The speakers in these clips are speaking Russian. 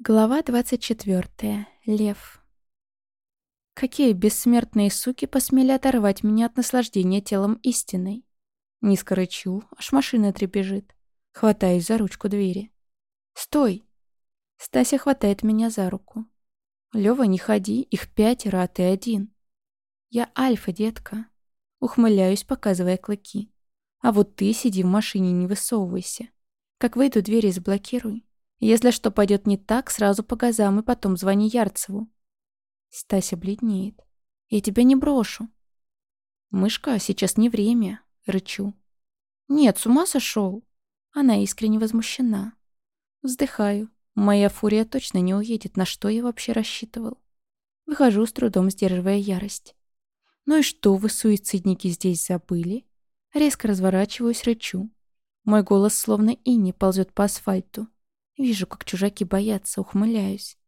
Глава 24. Лев. Какие бессмертные суки посмели оторвать меня от наслаждения телом истиной? Низко рычу, аж машина трепежит. Хватаюсь за ручку двери. «Стой!» Стася хватает меня за руку. «Лёва, не ходи, их пятеро, а ты один». «Я Альфа, детка». Ухмыляюсь, показывая клыки. «А вот ты сиди в машине, не высовывайся. Как выйду, двери заблокируй. Если что пойдет не так, сразу по газам и потом звони Ярцеву. Стася бледнеет. Я тебя не брошу. Мышка, сейчас не время, рычу. Нет, с ума сошел. Она искренне возмущена. Вздыхаю. Моя фурия точно не уедет, на что я вообще рассчитывал. Выхожу с трудом, сдерживая ярость. Ну и что вы, суицидники, здесь забыли? Резко разворачиваюсь, рычу. Мой голос словно ини ползет по асфальту. Вижу, как чужаки боятся, ухмыляюсь.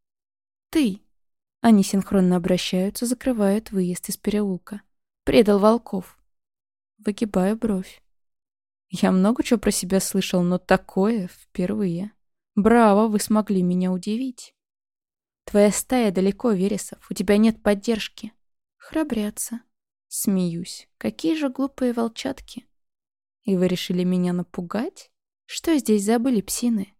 «Ты!» Они синхронно обращаются, закрывают выезд из переулка. «Предал волков!» Выгибаю бровь. Я много чего про себя слышал, но такое впервые. Браво, вы смогли меня удивить. Твоя стая далеко, Вересов, у тебя нет поддержки. Храбрятся. Смеюсь. Какие же глупые волчатки. И вы решили меня напугать? Что здесь забыли псины?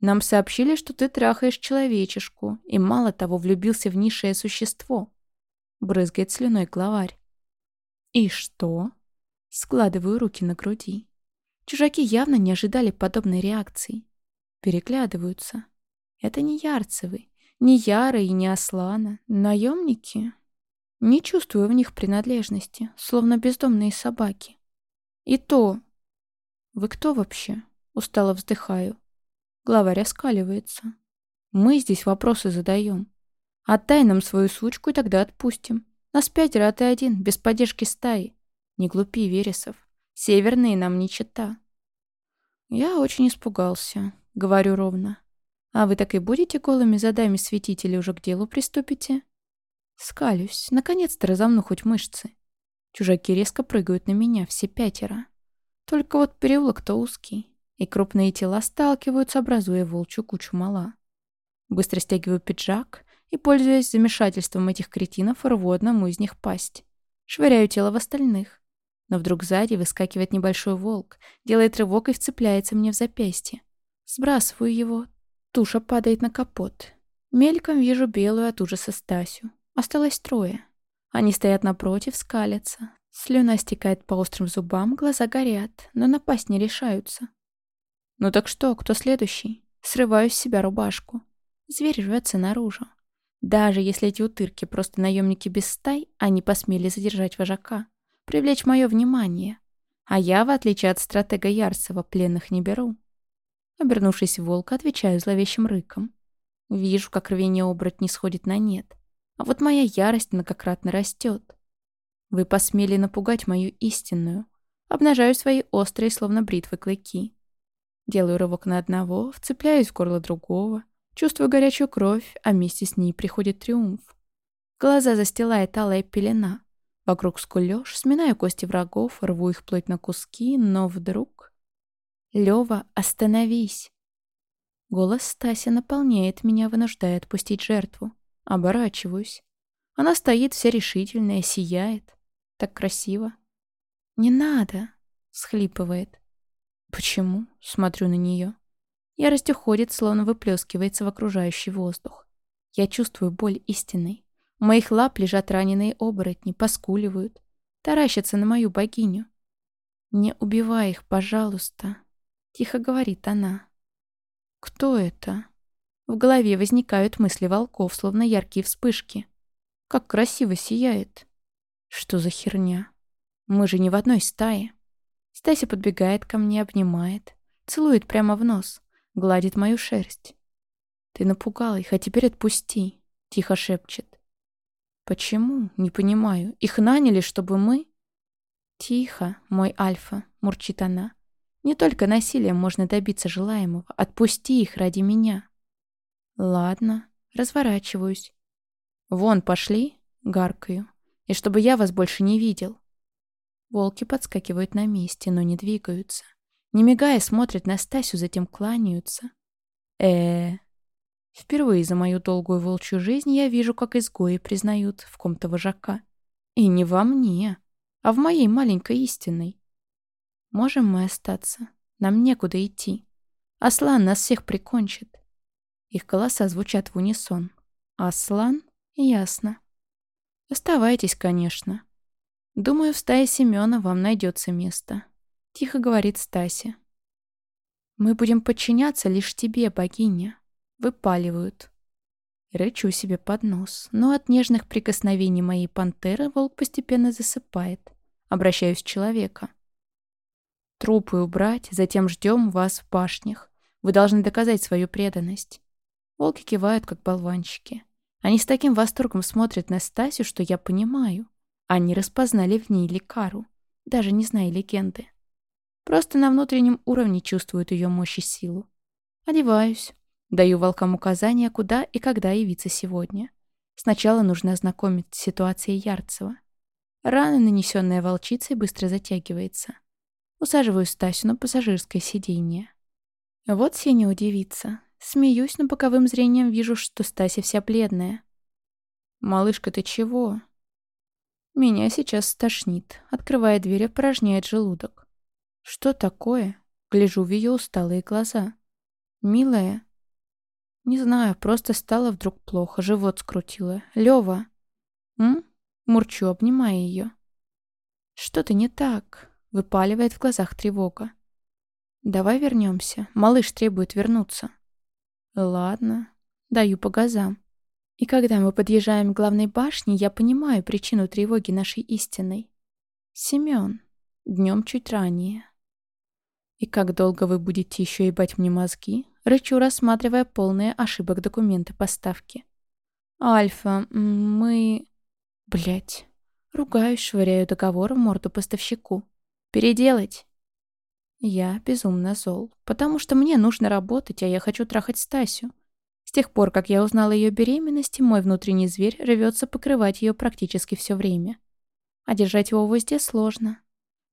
Нам сообщили, что ты трахаешь человечешку, и мало того, влюбился в низшее существо. Брызгает слюной главарь. И что? Складываю руки на груди. Чужаки явно не ожидали подобной реакции. Переглядываются. Это не Ярцевы, не Яра и не Аслана. Наемники? Не чувствую в них принадлежности, словно бездомные собаки. И то... Вы кто вообще? Устало вздыхаю. Главарь оскаливается. Мы здесь вопросы задаем. Отдай нам свою сучку и тогда отпустим. Нас пятеро, а ты один, без поддержки стаи. Не глупи, Вересов. Северные нам не чита. Я очень испугался, говорю ровно. А вы так и будете голыми задами светить или уже к делу приступите? Скалюсь. Наконец-то разомну хоть мышцы. Чужаки резко прыгают на меня, все пятеро. Только вот переулок-то узкий и крупные тела сталкиваются, образуя волчью кучу мала. Быстро стягиваю пиджак и, пользуясь замешательством этих кретинов, рву одному из них пасть. Швыряю тело в остальных. Но вдруг сзади выскакивает небольшой волк, делает рывок и вцепляется мне в запястье. Сбрасываю его. Туша падает на капот. Мельком вижу белую от ужаса Стасю. Осталось трое. Они стоят напротив, скалятся. Слюна стекает по острым зубам, глаза горят, но напасть не решаются. «Ну так что, кто следующий?» Срываю с себя рубашку. Зверь рвется наружу. Даже если эти утырки просто наемники без стай, они посмели задержать вожака, привлечь мое внимание. А я, в отличие от стратега Ярцева, пленных не беру. Обернувшись в волка, отвечаю зловещим рыком. Вижу, как рвение оборотни сходит на нет. А вот моя ярость многократно растет. Вы посмели напугать мою истинную. Обнажаю свои острые, словно бритвы, клыки. Делаю рывок на одного, вцепляюсь в горло другого, чувствую горячую кровь, а вместе с ней приходит триумф. Глаза застилает алая пелена. Вокруг скулёж, сминаю кости врагов, рву их плоть на куски, но вдруг... «Лёва, остановись!» Голос Стаси наполняет меня, вынуждая отпустить жертву. Оборачиваюсь. Она стоит вся решительная, сияет. Так красиво. «Не надо!» — схлипывает. Почему? Смотрю на нее. Ярость уходит, словно выплескивается в окружающий воздух. Я чувствую боль истинной. У моих лап лежат раненые оборотни, поскуливают, таращатся на мою богиню. «Не убивай их, пожалуйста», — тихо говорит она. «Кто это?» В голове возникают мысли волков, словно яркие вспышки. Как красиво сияет. Что за херня? Мы же не в одной стае. Стася подбегает ко мне, обнимает, целует прямо в нос, гладит мою шерсть. «Ты напугал их, а теперь отпусти», — тихо шепчет. «Почему? Не понимаю. Их наняли, чтобы мы...» «Тихо, мой Альфа», — мурчит она. «Не только насилием можно добиться желаемого. Отпусти их ради меня». «Ладно, разворачиваюсь». «Вон, пошли», — гаркаю. «И чтобы я вас больше не видел». Волки подскакивают на месте, но не двигаются. Не мигая, смотрят на Стасю, затем кланяются. э. Впервые за мою долгую волчью жизнь я вижу, как изгои признают в ком-то вожака. И не во мне, а в моей маленькой истинной. Можем мы остаться? Нам некуда идти. Аслан нас всех прикончит. Их голоса звучат в унисон. Аслан? Ясно. Оставайтесь, конечно. Думаю, в стае Семёна вам найдется место. Тихо говорит Стася. Мы будем подчиняться лишь тебе, богиня. Выпаливают. Рычу себе под нос, но от нежных прикосновений моей пантеры волк постепенно засыпает. Обращаюсь к человека. Трупы убрать, затем ждем вас в башнях. Вы должны доказать свою преданность. Волки кивают, как болванчики. Они с таким восторгом смотрят на Стасю, что я понимаю. Они распознали в ней лекару, даже не зная легенды. Просто на внутреннем уровне чувствуют ее мощь и силу. Одеваюсь. Даю волкам указания, куда и когда явиться сегодня. Сначала нужно ознакомить с ситуацией Ярцева. Рана, нанесенная волчицей, быстро затягивается. Усаживаю Стасю на пассажирское сиденье. Вот Сеня удивится. Смеюсь, но боковым зрением вижу, что Стася вся бледная. «Малышка, ты чего?» Меня сейчас стошнит. Открывая дверь, опорожняет желудок. «Что такое?» Гляжу в ее усталые глаза. «Милая?» «Не знаю, просто стало вдруг плохо, живот скрутило. Лева!» «М?» Мурчу, обнимая ее. «Что-то не так», — выпаливает в глазах тревога. «Давай вернемся. Малыш требует вернуться». «Ладно. Даю по газам. И когда мы подъезжаем к главной башне, я понимаю причину тревоги нашей истинной. Семен. Днем чуть ранее. «И как долго вы будете еще ебать мне мозги?» Рычу, рассматривая полные ошибок документы поставки. «Альфа, мы...» Блять. Ругаюсь, швыряю договор в морду поставщику. «Переделать!» Я безумно зол, потому что мне нужно работать, а я хочу трахать Стасю. С тех пор, как я узнала ее беременности, мой внутренний зверь рвется покрывать ее практически все время. А держать его в узде сложно.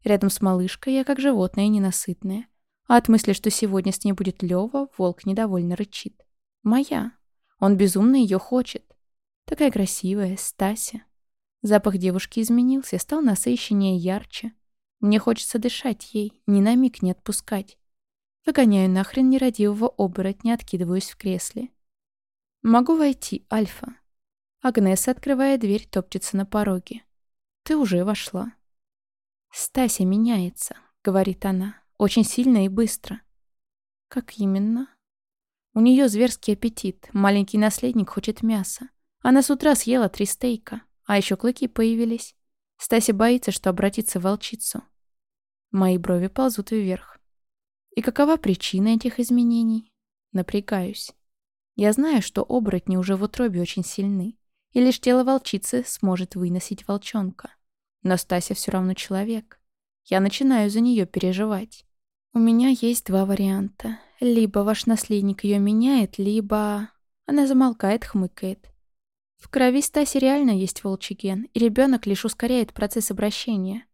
Рядом с малышкой я как животное ненасытное. А от мысли, что сегодня с ней будет Лёва, волк недовольно рычит. Моя. Он безумно ее хочет. Такая красивая, Стася. Запах девушки изменился, стал насыщеннее ярче. Мне хочется дышать ей, ни на миг не отпускать. Выгоняю нахрен нерадивого оборотня, откидываюсь в кресле. «Могу войти, Альфа?» Агнеса, открывая дверь, топчется на пороге. «Ты уже вошла». «Стася меняется», — говорит она, — «очень сильно и быстро». «Как именно?» У нее зверский аппетит, маленький наследник хочет мяса. Она с утра съела три стейка, а еще клыки появились. Стася боится, что обратится в волчицу. Мои брови ползут вверх. И какова причина этих изменений? Напрягаюсь. Я знаю, что оборотни уже в утробе очень сильны, и лишь тело волчицы сможет выносить волчонка. Но Стася все равно человек. Я начинаю за нее переживать. У меня есть два варианта. Либо ваш наследник ее меняет, либо... Она замолкает, хмыкает. В крови Стаси реально есть волчий ген, и ребенок лишь ускоряет процесс обращения.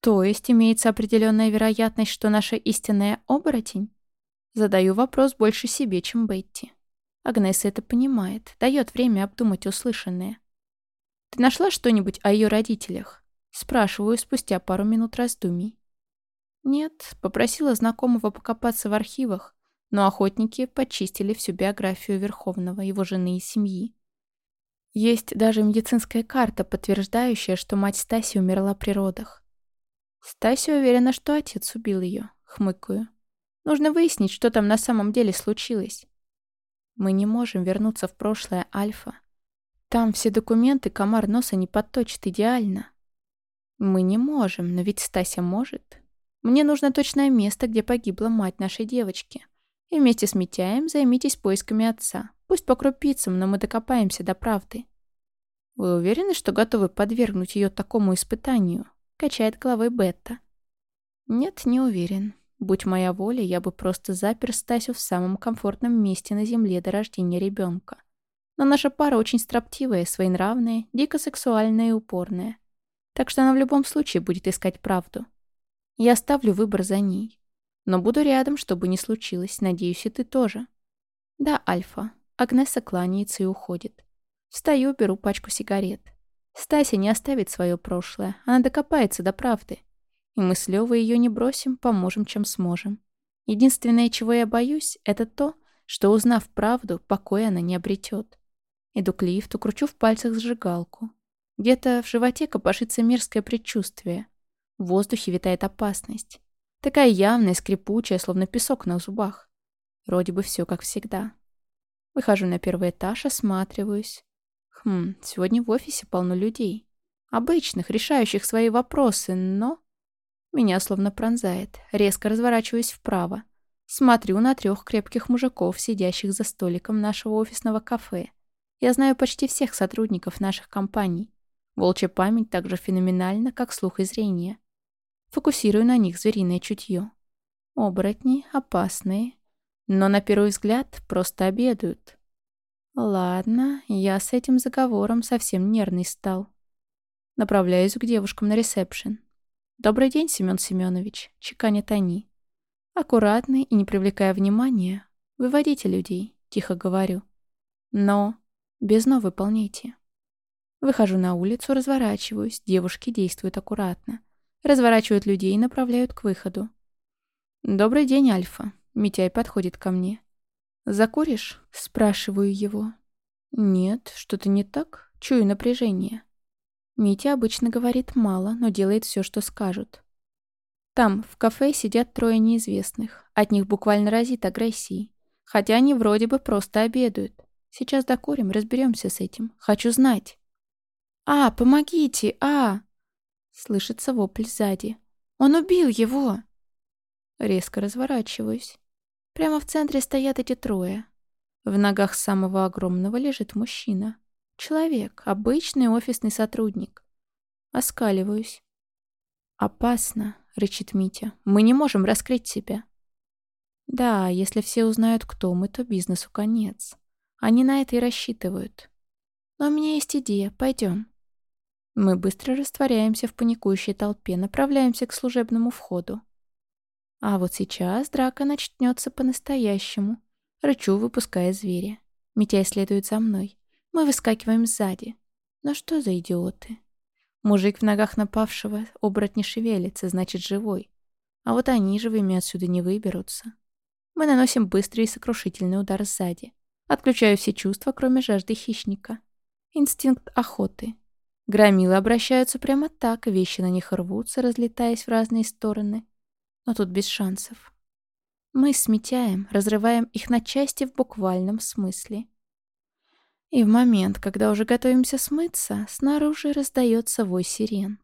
То есть имеется определенная вероятность, что наша истинная оборотень? Задаю вопрос больше себе, чем Бетти. Агнеса это понимает, дает время обдумать услышанное. «Ты нашла что-нибудь о ее родителях?» Спрашиваю спустя пару минут раздумий. Нет, попросила знакомого покопаться в архивах, но охотники почистили всю биографию Верховного, его жены и семьи. Есть даже медицинская карта, подтверждающая, что мать Стаси умерла при родах. Стася уверена, что отец убил ее, хмыкаю. Нужно выяснить, что там на самом деле случилось. Мы не можем вернуться в прошлое Альфа. Там все документы комар носа не подточит идеально. Мы не можем, но ведь Стася может. Мне нужно точное место, где погибла мать нашей девочки. И вместе с Митяем займитесь поисками отца. Пусть по крупицам, но мы докопаемся до правды. Вы уверены, что готовы подвергнуть ее такому испытанию? Качает головой Бетта. Нет, не уверен. Будь моя воля, я бы просто запер Стасю в самом комфортном месте на земле до рождения ребенка. Но наша пара очень строптивая, своенравная, дико сексуальная и упорная. Так что она в любом случае будет искать правду. Я оставлю выбор за ней. Но буду рядом, чтобы не случилось. Надеюсь, и ты тоже. Да, Альфа. Агнеса кланяется и уходит. Встаю, беру пачку сигарет. Стася не оставит свое прошлое, она докопается до правды. И мы с Левой ее не бросим, поможем, чем сможем. Единственное, чего я боюсь, это то, что, узнав правду, покой она не обретет. Иду к лифту, кручу в пальцах зажигалку. Где-то в животе копошится мерзкое предчувствие. В воздухе витает опасность. Такая явная, скрипучая, словно песок на зубах. Вроде бы все как всегда. Выхожу на первый этаж, осматриваюсь. Хм, сегодня в офисе полно людей. Обычных, решающих свои вопросы, но... Меня словно пронзает. Резко разворачиваюсь вправо. Смотрю на трех крепких мужиков, сидящих за столиком нашего офисного кафе. Я знаю почти всех сотрудников наших компаний. Волчья память так же феноменальна, как слух и зрение. Фокусирую на них звериное чутье. Оборотни опасные, но на первый взгляд просто обедают. Ладно, я с этим заговором совсем нервный стал. Направляюсь к девушкам на ресепшн. «Добрый день, Семен Семенович», — чеканят они. Аккуратный и не привлекая внимания, выводите людей, тихо говорю. Но без «но» выполняйте. Выхожу на улицу, разворачиваюсь, девушки действуют аккуратно. Разворачивают людей и направляют к выходу. «Добрый день, Альфа», — Митяй подходит ко мне. «Закуришь?» — спрашиваю его. «Нет, что-то не так. Чую напряжение». Митя обычно говорит мало, но делает все, что скажут. Там, в кафе, сидят трое неизвестных. От них буквально разит агрессией. Хотя они вроде бы просто обедают. Сейчас докурим, разберемся с этим. Хочу знать. «А, помогите! А!» Слышится вопль сзади. «Он убил его!» Резко разворачиваюсь. Прямо в центре стоят эти трое. В ногах самого огромного лежит мужчина. Человек, обычный офисный сотрудник. Оскаливаюсь. «Опасно», — рычит Митя. «Мы не можем раскрыть себя». «Да, если все узнают, кто мы, то бизнесу конец. Они на это и рассчитывают. Но у меня есть идея. Пойдем». Мы быстро растворяемся в паникующей толпе, направляемся к служебному входу. А вот сейчас драка начнется по-настоящему. Рычу, выпуская зверя. Митяй следует за мной. Мы выскакиваем сзади. Но что за идиоты? Мужик в ногах напавшего оборот не шевелится, значит живой. А вот они живыми отсюда не выберутся. Мы наносим быстрый и сокрушительный удар сзади. Отключаю все чувства, кроме жажды хищника. Инстинкт охоты. Громилы обращаются прямо так, вещи на них рвутся, разлетаясь в разные стороны. Но тут без шансов. Мы сметяем, разрываем их на части в буквальном смысле. И в момент, когда уже готовимся смыться, снаружи раздается вой сирен.